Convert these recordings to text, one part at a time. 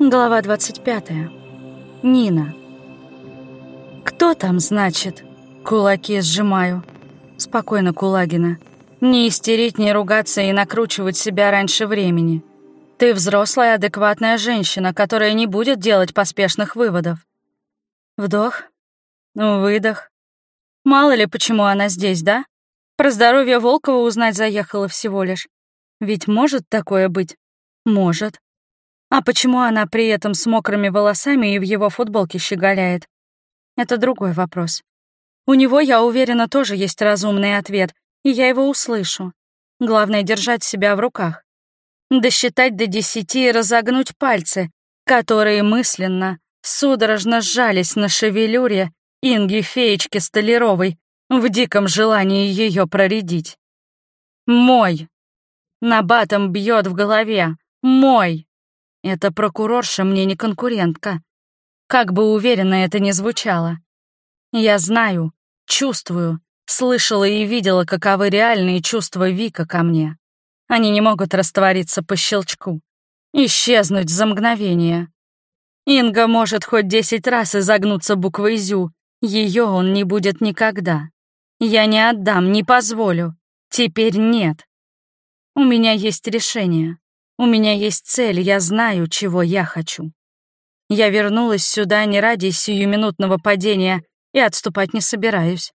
Глава 25. Нина. «Кто там, значит?» Кулаки сжимаю. Спокойно, Кулагина. Не истерить, не ругаться и накручивать себя раньше времени. Ты взрослая, адекватная женщина, которая не будет делать поспешных выводов. Вдох. Выдох. Мало ли, почему она здесь, да? Про здоровье Волкова узнать заехала всего лишь. Ведь может такое быть? Может. А почему она при этом с мокрыми волосами и в его футболке щеголяет? Это другой вопрос. У него, я уверена, тоже есть разумный ответ, и я его услышу. Главное — держать себя в руках. Досчитать до десяти и разогнуть пальцы, которые мысленно, судорожно сжались на шевелюре Инги Феечки Столяровой в диком желании ее проредить. «Мой!» Набатом бьет в голове. «Мой!» Эта прокурорша мне не конкурентка. Как бы уверенно это ни звучало. Я знаю, чувствую, слышала и видела, каковы реальные чувства Вика ко мне. Они не могут раствориться по щелчку, исчезнуть за мгновение. Инга может хоть десять раз изогнуться буквой «зю», ее он не будет никогда. Я не отдам, не позволю. Теперь нет. У меня есть решение. У меня есть цель, я знаю, чего я хочу. Я вернулась сюда не ради сиюминутного падения и отступать не собираюсь.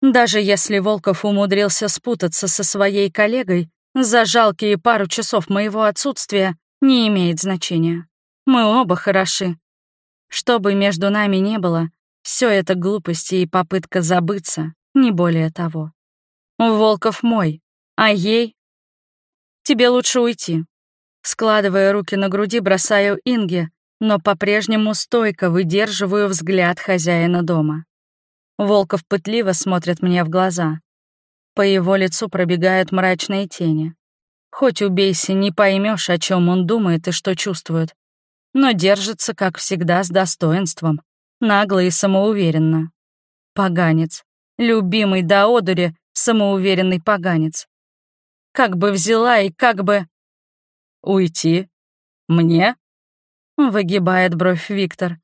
Даже если Волков умудрился спутаться со своей коллегой, за жалкие пару часов моего отсутствия не имеет значения. Мы оба хороши. Что бы между нами не было, все это глупости и попытка забыться, не более того. Волков мой, а ей Тебе лучше уйти. Складывая руки на груди, бросаю Инге, но по-прежнему стойко выдерживаю взгляд хозяина дома. Волков пытливо смотрит мне в глаза. По его лицу пробегают мрачные тени. Хоть убейся, не поймешь, о чем он думает и что чувствует. Но держится, как всегда, с достоинством, нагло и самоуверенно. Поганец. Любимый до одури, самоуверенный поганец. Как бы взяла и как бы... Уйти? Мне? Выгибает бровь Виктор.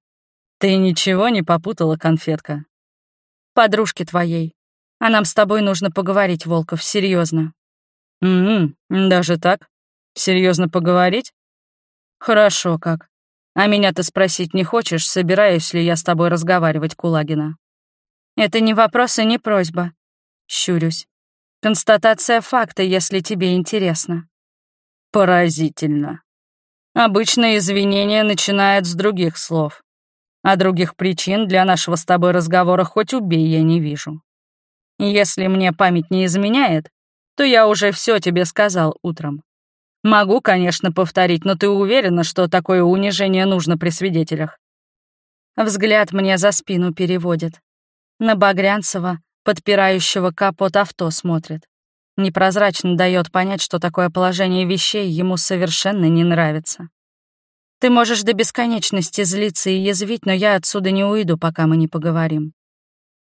Ты ничего не попутала, конфетка? Подружке твоей. А нам с тобой нужно поговорить, Волков, серьезно. М-м, даже так? Серьезно поговорить? Хорошо как. А меня ты спросить не хочешь, собираюсь ли я с тобой разговаривать, Кулагина? Это не вопрос и не просьба. Щурюсь. Констатация факта, если тебе интересно. Поразительно. Обычно извинения начинают с других слов. А других причин для нашего с тобой разговора хоть убей я не вижу. Если мне память не изменяет, то я уже все тебе сказал утром. Могу, конечно, повторить, но ты уверена, что такое унижение нужно при свидетелях? Взгляд мне за спину переводит. На Багрянцева, подпирающего капот авто, смотрит. Непрозрачно дает понять, что такое положение вещей ему совершенно не нравится. Ты можешь до бесконечности злиться и язвить, но я отсюда не уйду, пока мы не поговорим.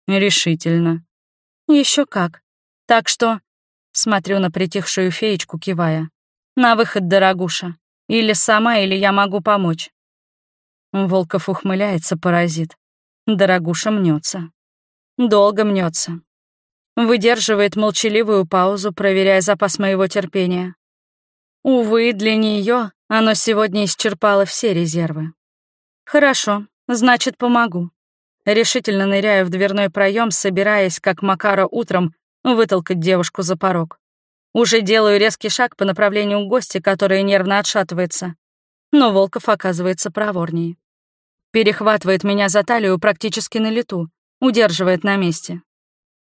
Решительно. Еще как. Так что... Смотрю на притихшую феечку, кивая. На выход, дорогуша. Или сама, или я могу помочь. Волков ухмыляется, паразит. Дорогуша мнется. Долго мнется. Выдерживает молчаливую паузу, проверяя запас моего терпения. Увы, для нее оно сегодня исчерпало все резервы. Хорошо, значит, помогу. Решительно ныряю в дверной проем, собираясь, как Макара утром, вытолкать девушку за порог. Уже делаю резкий шаг по направлению к гости, которая нервно отшатывается. Но Волков оказывается проворнее. Перехватывает меня за талию практически на лету, удерживает на месте.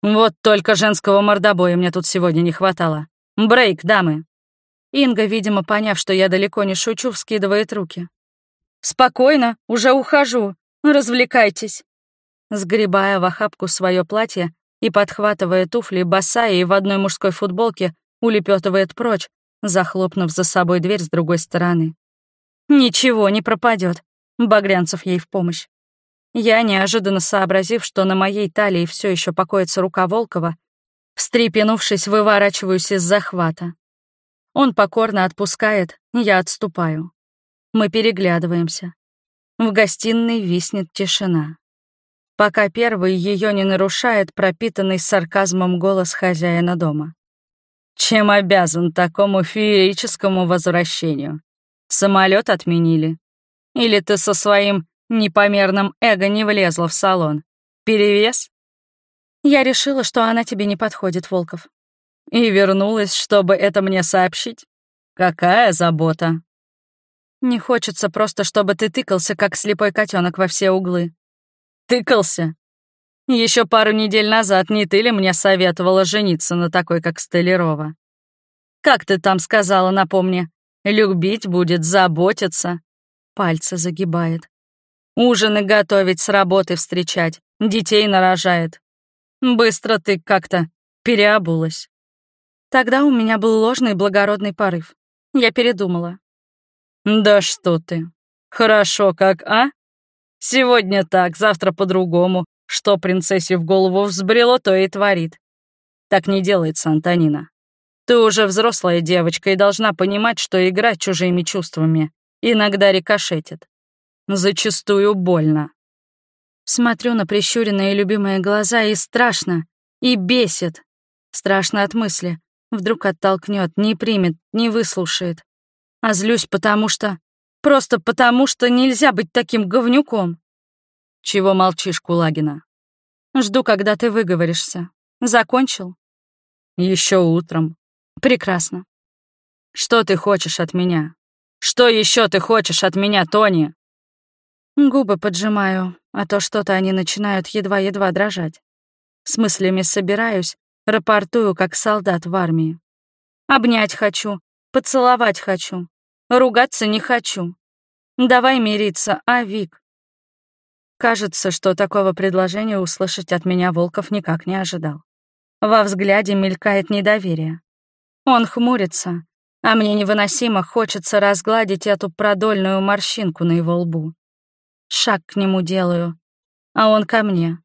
Вот только женского мордобоя мне тут сегодня не хватало. Брейк, дамы. Инга, видимо, поняв, что я далеко не шучу, вскидывает руки. «Спокойно, уже ухожу. Развлекайтесь». Сгребая в охапку свое платье и подхватывая туфли, босая и в одной мужской футболке, улепетывает прочь, захлопнув за собой дверь с другой стороны. Ничего не пропадет. Багрянцев ей в помощь. Я, неожиданно сообразив, что на моей талии все еще покоится рука Волкова, встрепенувшись, выворачиваюсь из захвата. Он покорно отпускает, я отступаю. Мы переглядываемся. В гостиной виснет тишина. Пока первый ее не нарушает пропитанный сарказмом голос хозяина дома. Чем обязан такому феерическому возвращению? Самолет отменили? Или ты со своим непомерным эго не влезла в салон? Перевес? Я решила, что она тебе не подходит, Волков. И вернулась, чтобы это мне сообщить? Какая забота? Не хочется просто, чтобы ты тыкался, как слепой котенок во все углы. Тыкался? Еще пару недель назад не ты ли мне советовала жениться на такой, как Столярова? Как ты там сказала, напомни? Любить будет, заботиться. Пальцы загибает. Ужины готовить, с работы встречать, детей нарожает. Быстро ты как-то переобулась. Тогда у меня был ложный благородный порыв. Я передумала. Да что ты. Хорошо как, а? Сегодня так, завтра по-другому. Что принцессе в голову взбрело, то и творит. Так не делается, Антонина. Ты уже взрослая девочка и должна понимать, что играть чужими чувствами иногда рикошетит. Зачастую больно. Смотрю на прищуренные любимые глаза и страшно, и бесит. Страшно от мысли. Вдруг оттолкнет, не примет, не выслушает. А злюсь потому что... Просто потому что нельзя быть таким говнюком. Чего молчишь, Кулагина? Жду, когда ты выговоришься. Закончил? Еще утром. Прекрасно. Что ты хочешь от меня? Что еще ты хочешь от меня, Тони? Губы поджимаю, а то что-то они начинают едва-едва дрожать. С мыслями собираюсь, рапортую, как солдат в армии. Обнять хочу, поцеловать хочу, ругаться не хочу. Давай мириться, а, Вик? Кажется, что такого предложения услышать от меня Волков никак не ожидал. Во взгляде мелькает недоверие. Он хмурится, а мне невыносимо хочется разгладить эту продольную морщинку на его лбу. Шаг к нему делаю, а он ко мне.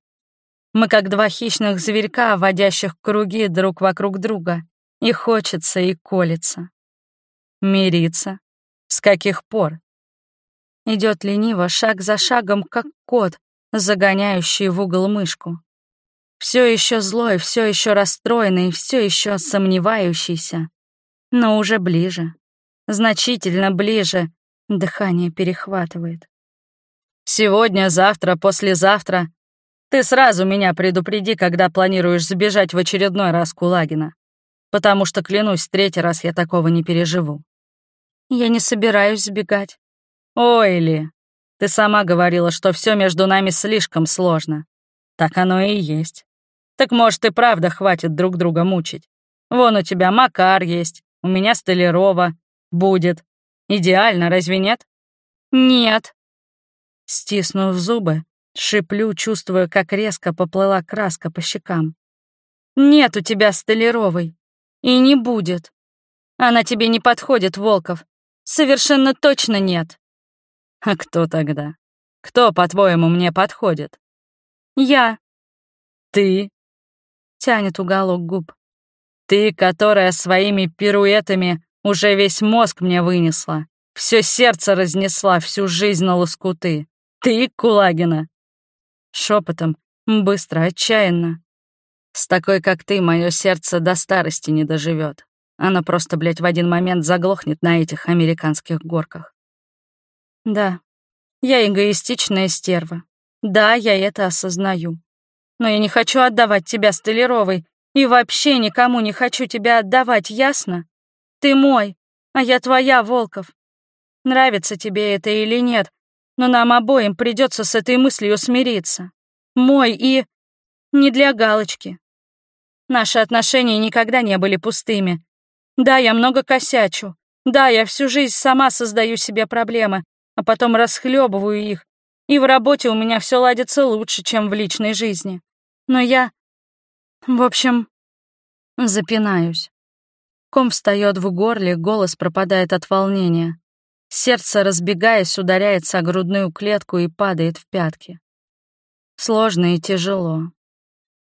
Мы как два хищных зверька, водящих круги друг вокруг друга. И хочется, и колется. Мириться? С каких пор? Идет лениво, шаг за шагом, как кот, загоняющий в угол мышку. Все еще злой, все еще расстроенный, все еще сомневающийся. Но уже ближе. Значительно ближе. Дыхание перехватывает. Сегодня, завтра, послезавтра. Ты сразу меня предупреди, когда планируешь сбежать в очередной раз Кулагина. Потому что, клянусь, третий раз я такого не переживу. Я не собираюсь сбегать. Ой, Ли, ты сама говорила, что все между нами слишком сложно. Так оно и есть. Так может и правда хватит друг друга мучить. Вон у тебя Макар есть, у меня Столярова. Будет. Идеально, разве нет? Нет. Стиснув зубы, шиплю, чувствуя, как резко поплыла краска по щекам. «Нет у тебя Столяровой. И не будет. Она тебе не подходит, Волков. Совершенно точно нет». «А кто тогда? Кто, по-твоему, мне подходит?» «Я». «Ты?» — тянет уголок губ. «Ты, которая своими пируэтами уже весь мозг мне вынесла, все сердце разнесла, всю жизнь на лоскуты. Ты, Кулагина!» Шепотом, быстро, отчаянно. «С такой, как ты, мое сердце до старости не доживет. Оно просто, блядь, в один момент заглохнет на этих американских горках». «Да, я эгоистичная стерва. Да, я это осознаю. Но я не хочу отдавать тебя Столяровой и вообще никому не хочу тебя отдавать, ясно? Ты мой, а я твоя, Волков. Нравится тебе это или нет, но нам обоим придется с этой мыслью смириться. Мой и... не для галочки. Наши отношения никогда не были пустыми. Да, я много косячу. Да, я всю жизнь сама создаю себе проблемы, а потом расхлебываю их. И в работе у меня все ладится лучше, чем в личной жизни. Но я... В общем, запинаюсь. Ком встает в горле, голос пропадает от волнения. Сердце, разбегаясь, ударяется о грудную клетку и падает в пятки. Сложно и тяжело.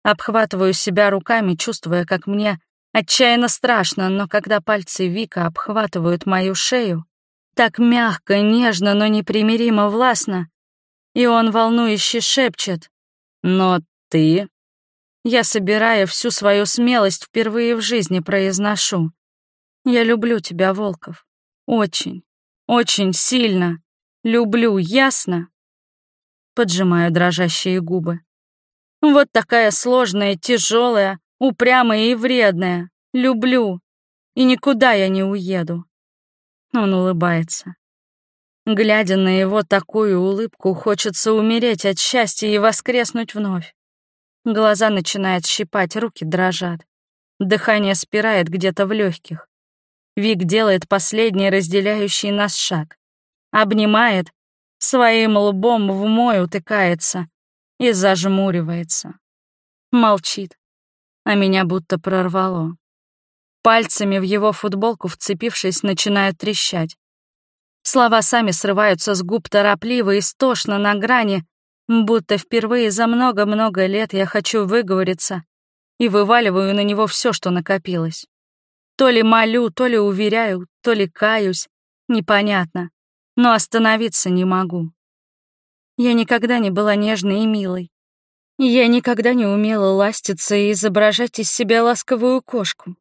Обхватываю себя руками, чувствуя, как мне отчаянно страшно, но когда пальцы Вика обхватывают мою шею, Так мягко, нежно, но непримиримо властно. И он волнующе шепчет. «Но ты...» Я, собирая всю свою смелость, впервые в жизни произношу. «Я люблю тебя, Волков. Очень, очень сильно. Люблю, ясно?» Поджимаю дрожащие губы. Вот такая сложная, тяжелая, упрямая и вредная. Люблю. И никуда я не уеду. Он улыбается. Глядя на его такую улыбку, хочется умереть от счастья и воскреснуть вновь. Глаза начинают щипать, руки дрожат. Дыхание спирает где-то в легких. Вик делает последний разделяющий нас шаг. Обнимает, своим лбом в мой утыкается и зажмуривается. Молчит, а меня будто прорвало. Пальцами в его футболку вцепившись, начинают трещать. Слова сами срываются с губ торопливо и стошно на грани, будто впервые за много-много лет я хочу выговориться и вываливаю на него все, что накопилось. То ли молю, то ли уверяю, то ли каюсь, непонятно, но остановиться не могу. Я никогда не была нежной и милой. Я никогда не умела ластиться и изображать из себя ласковую кошку.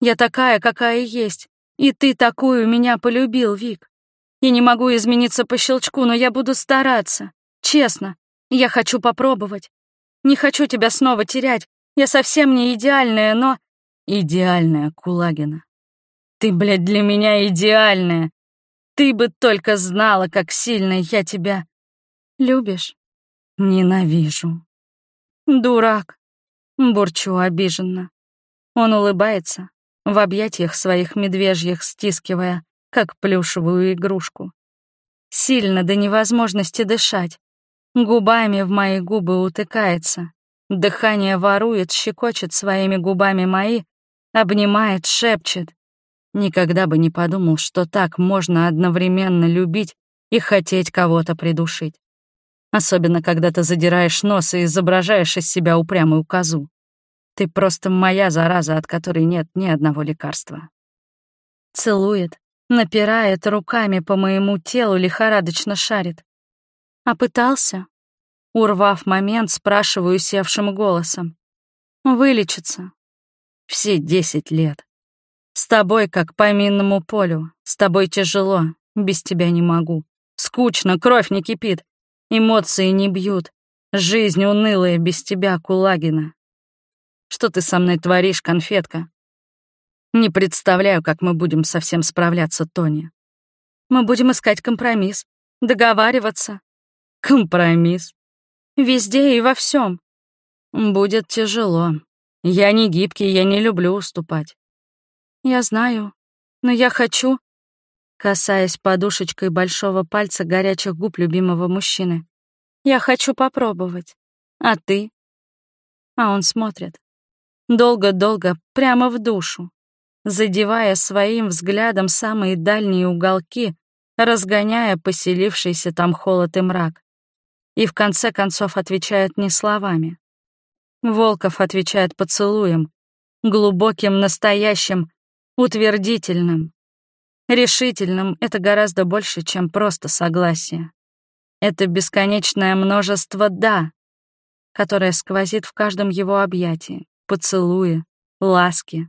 Я такая, какая есть, и ты такую меня полюбил, Вик. Я не могу измениться по щелчку, но я буду стараться. Честно, я хочу попробовать. Не хочу тебя снова терять. Я совсем не идеальная, но Идеальная, Кулагина. Ты, блядь, для меня идеальная. Ты бы только знала, как сильно я тебя... Любишь? Ненавижу. Дурак. Бурчу обиженно. Он улыбается, в объятиях своих медвежьих стискивая, как плюшевую игрушку. Сильно до невозможности дышать. Губами в мои губы утыкается. Дыхание ворует, щекочет своими губами мои, обнимает, шепчет. Никогда бы не подумал, что так можно одновременно любить и хотеть кого-то придушить. Особенно, когда ты задираешь нос и изображаешь из себя упрямую козу. Ты просто моя зараза, от которой нет ни одного лекарства. Целует, напирает руками по моему телу, лихорадочно шарит. А пытался? Урвав момент, спрашиваю севшим голосом. Вылечиться, все десять лет. С тобой как по минному полю. С тобой тяжело. Без тебя не могу. Скучно, кровь не кипит. Эмоции не бьют. Жизнь унылая без тебя, Кулагина. Что ты со мной творишь, конфетка? Не представляю, как мы будем совсем справляться, Тони. Мы будем искать компромисс, договариваться. Компромисс. Везде и во всем. Будет тяжело, я не гибкий, я не люблю уступать. Я знаю, но я хочу, касаясь подушечкой большого пальца горячих губ любимого мужчины. Я хочу попробовать. А ты? А он смотрит. Долго-долго, прямо в душу, задевая своим взглядом самые дальние уголки, разгоняя поселившийся там холод и мрак. И в конце концов отвечает не словами, Волков отвечает поцелуем, глубоким, настоящим, утвердительным. Решительным — это гораздо больше, чем просто согласие. Это бесконечное множество «да», которое сквозит в каждом его объятии, поцелуе, ласке,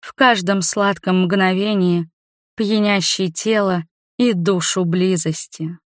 в каждом сладком мгновении, пьянящей тело и душу близости.